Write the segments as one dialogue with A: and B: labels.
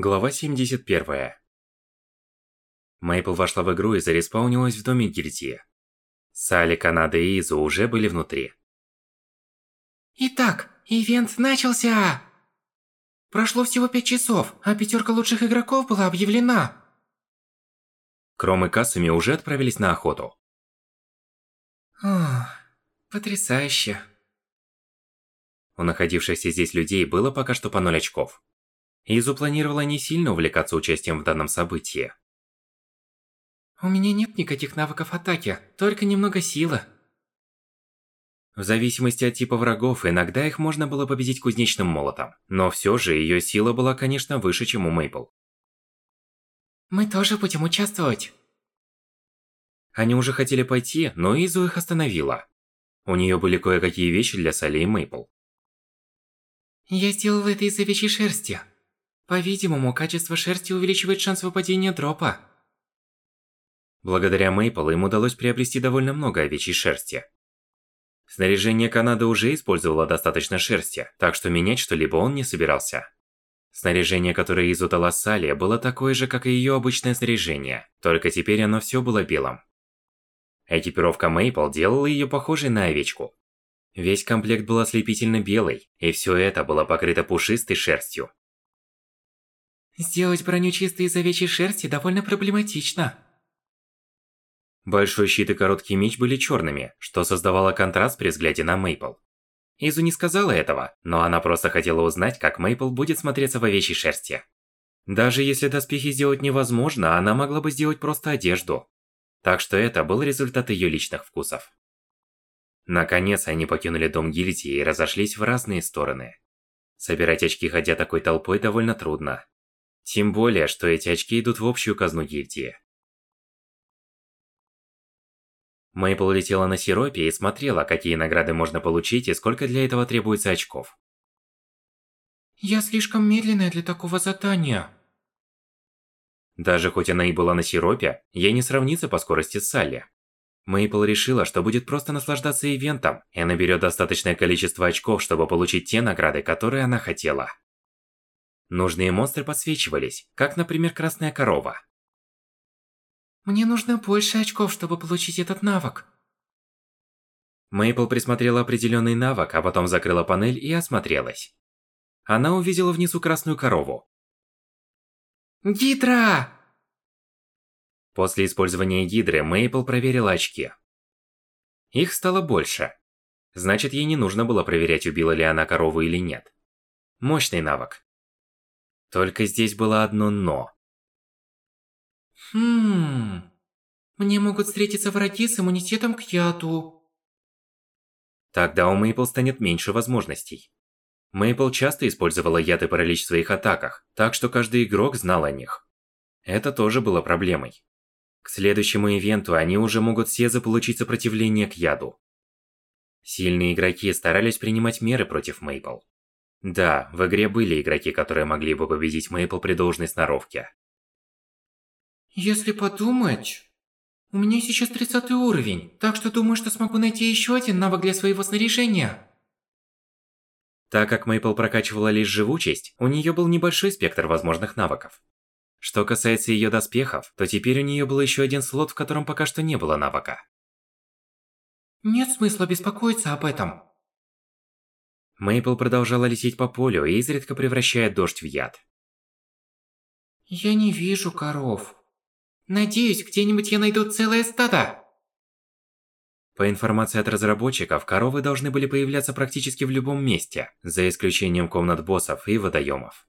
A: Глава 71. Мейпл вошла в игру и зареспаунилась в доме гильдии. Салли, Канада и Изу уже были внутри.
B: Итак, ивент начался! Прошло всего пять часов, а пятерка лучших игроков была объявлена.
A: Кром и Касуми уже отправились на охоту.
B: Ох, потрясающе.
A: У находившихся здесь людей было пока что по ноль очков. Изу планировала не сильно увлекаться участием в данном событии.
B: У меня нет никаких навыков атаки, только немного силы.
A: В зависимости от типа врагов, иногда их можно было победить кузнечным молотом. Но все же ее сила была, конечно, выше, чем у Мейпл.
B: Мы тоже будем участвовать.
A: Они уже хотели пойти, но Изу их остановила. У нее были кое-какие вещи для Салли и Мейпл.
B: Я сделала это из овечьей шерсти. По-видимому, качество шерсти увеличивает шанс выпадения дропа.
A: Благодаря Мейпл им удалось приобрести довольно много овечьей шерсти. Снаряжение Канады уже использовало достаточно шерсти, так что менять что-либо он не собирался. Снаряжение, которое Изу дала Салли, было такое же, как и ее обычное снаряжение, только теперь оно все было белым. Экипировка Мейпл делала ее похожей на овечку. Весь комплект был ослепительно белый, и все это было покрыто пушистой шерстью.
B: Сделать броню чистой из овечьей шерсти довольно проблематично.
A: Большой щит и короткий меч были черными, что создавало контраст при взгляде на Мейпл. Изу не сказала этого, но она просто хотела узнать, как Мейпл будет смотреться в овечьей шерсти. Даже если доспехи сделать невозможно, она могла бы сделать просто одежду. Так что это был результат ее личных вкусов. Наконец, они покинули дом гильдии и разошлись в разные стороны. Собирать очки ходя такой толпой довольно трудно. Тем более, что эти очки идут в общую казну гильдии. Мейпл летела на сиропе и смотрела, какие награды можно получить и сколько для этого требуется очков.
B: Я слишком медленная для такого задания.
A: Даже хоть она и была на сиропе, ей не сравнится по скорости с Салли. Мейпл решила, что будет просто наслаждаться ивентом и наберет достаточное количество очков, чтобы получить те награды, которые она хотела. Нужные монстры подсвечивались, как, например, красная корова.
B: Мне нужно больше очков, чтобы получить этот навык.
A: Мейпл присмотрела определенный навык, а потом закрыла панель и осмотрелась. Она увидела внизу красную корову.
B: Гидра!
A: После использования гидры Мейпл проверила очки. Их стало больше. Значит, ей не нужно было проверять, убила ли она корову или нет. Мощный навык. Только здесь было одно «но».
B: Хм... Мне могут встретиться враги с иммунитетом к яду.
A: Тогда у Мейпл станет меньше возможностей. Мейпл часто использовала яд и паралич в своих атаках, так что каждый игрок знал о них. Это тоже было проблемой. К следующему ивенту они уже могут все заполучить сопротивление к яду. Сильные игроки старались принимать меры против Мейпл. Да, в игре были игроки, которые могли бы победить Мейпл при должной сноровке.
B: Если подумать... У меня сейчас 30 уровень, так что думаю, что смогу найти еще один навык для своего снаряжения.
A: Так как Мейпл прокачивала лишь живучесть, у нее был небольшой спектр возможных навыков. Что касается ее доспехов, то теперь у нее был еще один слот, в котором пока что не было навыка.
B: Нет смысла беспокоиться об этом.
A: Мейпл продолжала лететь по полю, изредка превращая дождь в яд.
B: Я не вижу коров. Надеюсь, где-нибудь я найду целое стадо.
A: По информации от разработчиков, коровы должны были появляться практически в любом месте, за исключением комнат боссов и водоемов.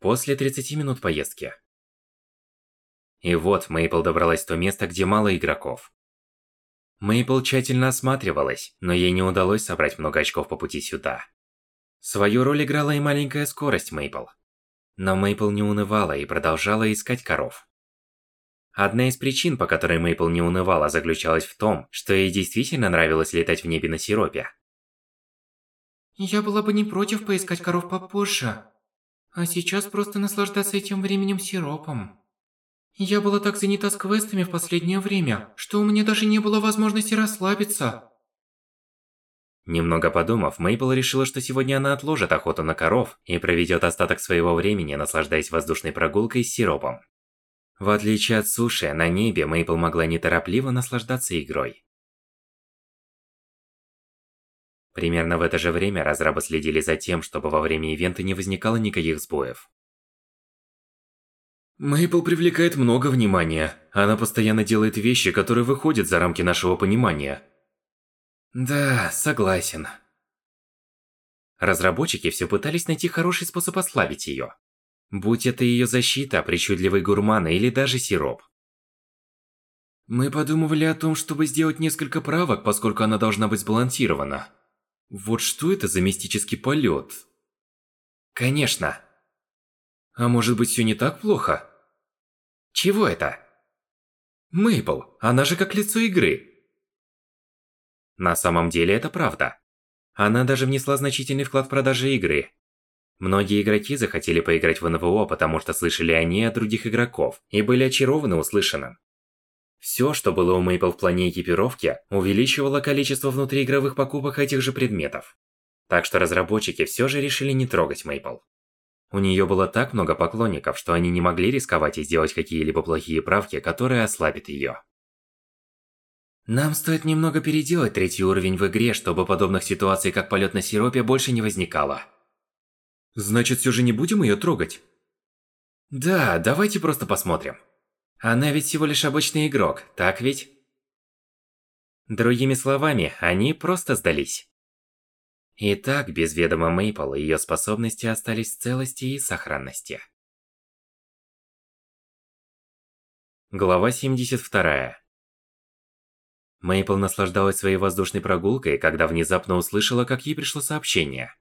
A: После 30 минут поездки. И вот Мейпл добралась в то место, где мало игроков. Мейпл тщательно осматривалась, но ей не удалось собрать много очков по пути сюда. Свою роль играла и маленькая скорость Мейпл. Но Мейпл не унывала и продолжала искать коров. Одна из причин, по которой Мейпл не унывала, заключалась в том, что ей действительно нравилось летать в небе на сиропе.
B: Я была бы не против поискать коров попозже. А сейчас просто наслаждаться этим временем сиропом. Я была так занята с квестами в последнее время, что у меня даже не было возможности расслабиться.
A: Немного подумав, Мейпл решила, что сегодня она отложит охоту на коров и проведет остаток своего времени, наслаждаясь воздушной прогулкой с сиропом. В отличие от суши, на небе Мейпл могла неторопливо наслаждаться игрой. Примерно в это же время разрабы следили за тем, чтобы во время ивента не возникало никаких сбоев. Мейпл привлекает много внимания. Она постоянно делает вещи, которые выходят за рамки нашего понимания. Да, согласен. Разработчики все пытались найти хороший способ ослабить ее. Будь это ее защита, причудливый гурман или даже сироп. Мы подумывали о том, чтобы сделать несколько правок, поскольку она должна быть сбалансирована. Вот что это за мистический полет? Конечно. А может быть, все не так плохо? Чего это? Мейпл, она же как лицо игры. На самом деле это правда. Она даже внесла значительный вклад в продажи игры. Многие игроки захотели поиграть в НВО, потому что слышали о ней от других игроков и были очарованы услышанным. Все, что было у Мейпл в плане экипировки, увеличивало количество внутриигровых покупок этих же предметов. Так что разработчики все же решили не трогать Мейпл. У нее было так много поклонников, что они не могли рисковать и сделать какие-либо плохие правки, которые ослабят ее. Нам стоит немного переделать третий уровень в игре, чтобы подобных ситуаций, как полет на сиропе, больше не возникало. Значит, все же не будем ее трогать? Да, давайте просто посмотрим. Она ведь всего лишь обычный игрок, так ведь? Другими словами, они просто сдались. Итак, без ведома Мейпл ее способности остались в целости и сохранности. Глава 72. Мейпл наслаждалась своей воздушной прогулкой, когда внезапно услышала, как ей пришло сообщение.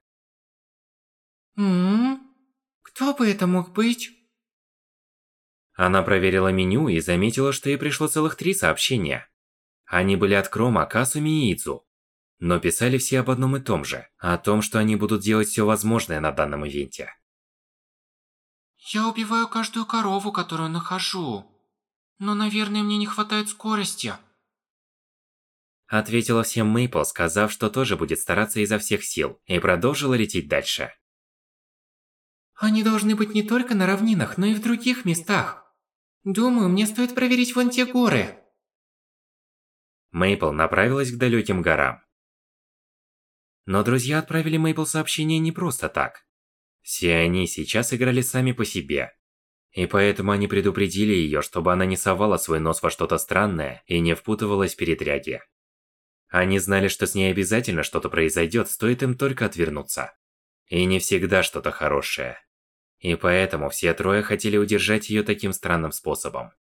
B: «Ммм, кто бы это мог быть?»
A: Она проверила меню и заметила, что ей пришло целых три сообщения. Они были от Крома, Касуми и Идзу. Но писали все об одном и том же, о том, что они будут делать все возможное на данном ивенте.
B: «Я убиваю каждую корову, которую нахожу. Но, наверное, мне не хватает скорости».
A: Ответила всем Мейпл, сказав, что тоже будет стараться изо всех сил, и продолжила лететь дальше.
B: Они должны быть не только на равнинах, но и в других местах. Думаю, мне стоит проверить вон те горы.
A: Мейпл направилась к далеким горам. Но друзья отправили Мейпл сообщение не просто так. Все они сейчас играли сами по себе. И поэтому они предупредили ее, чтобы она не совала свой нос во что-то странное и не впутывалась в передряги. Они знали, что с ней обязательно что-то произойдет, стоит им только отвернуться. И не всегда что-то хорошее. И поэтому все трое хотели удержать ее таким странным способом.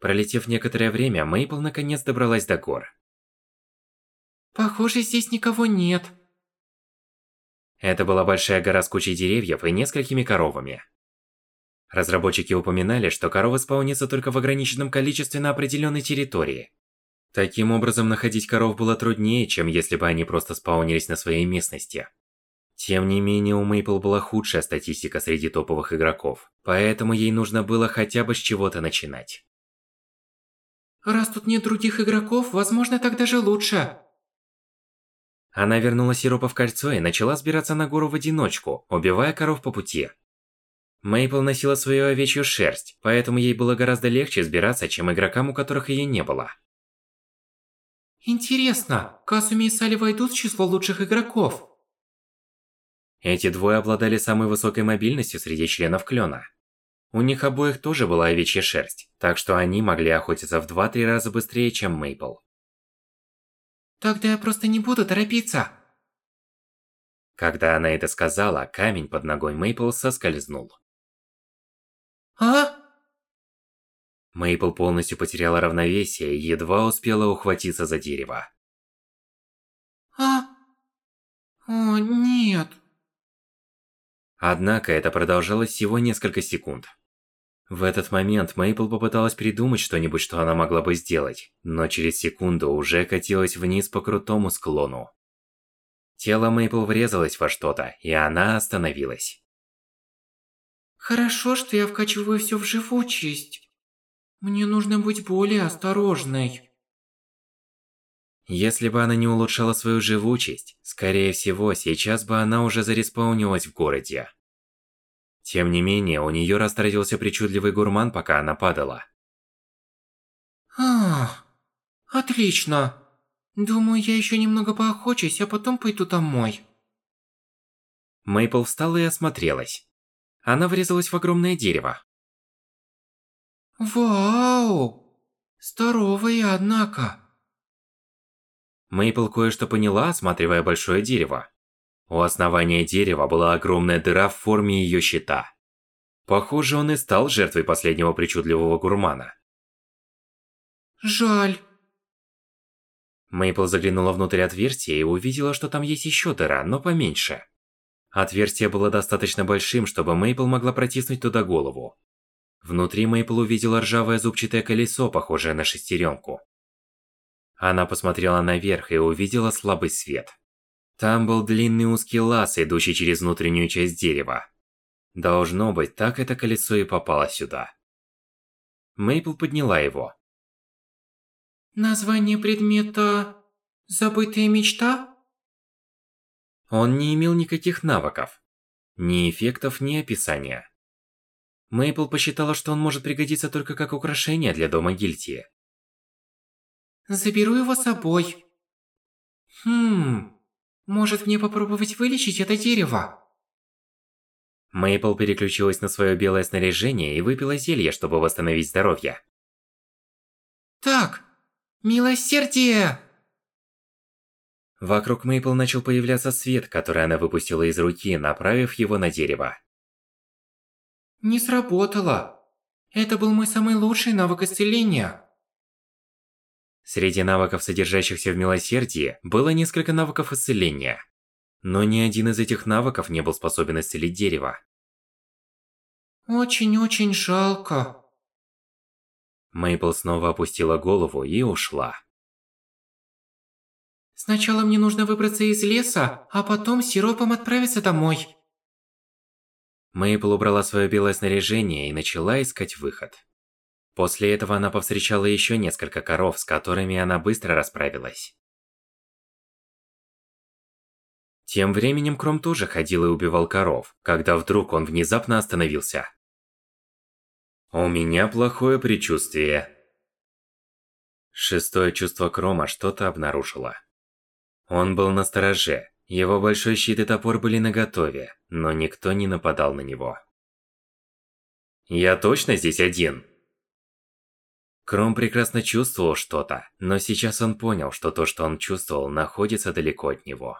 A: Пролетев некоторое время, Мейпл наконец добралась до гор.
B: Похоже, здесь никого нет.
A: Это была большая гора с кучей деревьев и несколькими коровами. Разработчики упоминали, что коровы спаунятся только в ограниченном количестве на определенной территории. Таким образом, находить коров было труднее, чем если бы они просто спаунились на своей местности. Тем не менее, у Мейпл была худшая статистика среди топовых игроков, поэтому ей нужно было хотя бы с чего-то начинать.
B: Раз тут нет других игроков, возможно, так даже лучше.
A: Она вернула сиропа в кольцо и начала сбираться на гору в одиночку, убивая коров по пути. Мейпл носила свою овечью шерсть, поэтому ей было гораздо легче сбираться, чем игрокам, у которых ее не было.
B: Интересно, Касуми и Сали войдут в число лучших игроков?
A: Эти двое обладали самой высокой мобильностью среди членов клёна. У них обоих тоже была овечья шерсть, так что они могли охотиться в 2-3 раза быстрее, чем Мейпл.
B: Тогда я просто не буду торопиться.
A: Когда она это сказала, камень под ногой Мейпл соскользнул.
B: А?
A: Мейпл полностью потеряла равновесие и едва успела ухватиться за дерево.
B: А? О, нет.
A: Однако это продолжалось всего несколько секунд. В этот момент Мейпл попыталась придумать что-нибудь, что она могла бы сделать, но через секунду уже катилась вниз по крутому склону. Тело Мейпл врезалось во что-то, и она остановилась.
B: Хорошо, что я вкачиваю все в живучесть. Мне нужно быть более осторожной.
A: Если бы она не улучшала свою живучесть, скорее всего, сейчас бы она уже зареспаунилась в городе. Тем не менее, у нее растратился причудливый гурман, пока она падала.
B: Ах, отлично. Думаю, я еще немного поохочусь, а потом пойду домой.
A: Мейпл встала и осмотрелась. Она врезалась в огромное дерево.
B: Вау! Здоровая, однако.
A: Мейпл кое-что поняла, осматривая большое дерево. У основания дерева была огромная дыра в форме ее щита. Похоже, он и стал жертвой последнего причудливого гурмана.
B: Жаль.
A: Мейпл заглянула внутрь отверстия и увидела, что там есть еще дыра, но поменьше. Отверстие было достаточно большим, чтобы Мейпл могла протиснуть туда голову. Внутри Мейпл увидела ржавое зубчатое колесо, похожее на шестеренку. Она посмотрела наверх и увидела слабый свет. Там был длинный узкий лаз, идущий через внутреннюю часть дерева. Должно быть, так это колесо и попало сюда. Мейпл подняла его.
B: Название предмета... Забытая мечта?
A: Он не имел никаких навыков. Ни эффектов, ни описания. Мейпл посчитала, что он может пригодиться только как украшение для дома гильдии.
B: Заберу его с собой. Хм... Может мне попробовать вылечить это дерево?
A: Мейпл переключилась на свое белое снаряжение и выпила зелье, чтобы восстановить здоровье.
B: Так, милосердие!
A: Вокруг Мейпл начал появляться свет, который она выпустила из руки, направив его на дерево.
B: Не сработало. Это был мой самый лучший навык исцеления.
A: Среди навыков, содержащихся в милосердии, было несколько навыков исцеления. Но ни один из этих навыков не был способен исцелить дерево.
B: Очень-очень жалко.
A: Мейпл снова опустила голову и ушла.
B: Сначала мне нужно выбраться из леса, а потом сиропом отправиться домой.
A: Мейпл убрала свое белое снаряжение и начала искать выход. После этого она повстречала еще несколько коров, с которыми она быстро расправилась. Тем временем Кром тоже ходил и убивал коров, когда вдруг он внезапно остановился. У меня плохое предчувствие. Шестое чувство Крома что-то обнаружило. Он был на стороже, его большой щит и топор были наготове, но никто не нападал на него. Я точно здесь один? Кром прекрасно чувствовал что-то, но сейчас он понял, что то, что он чувствовал, находится далеко от него.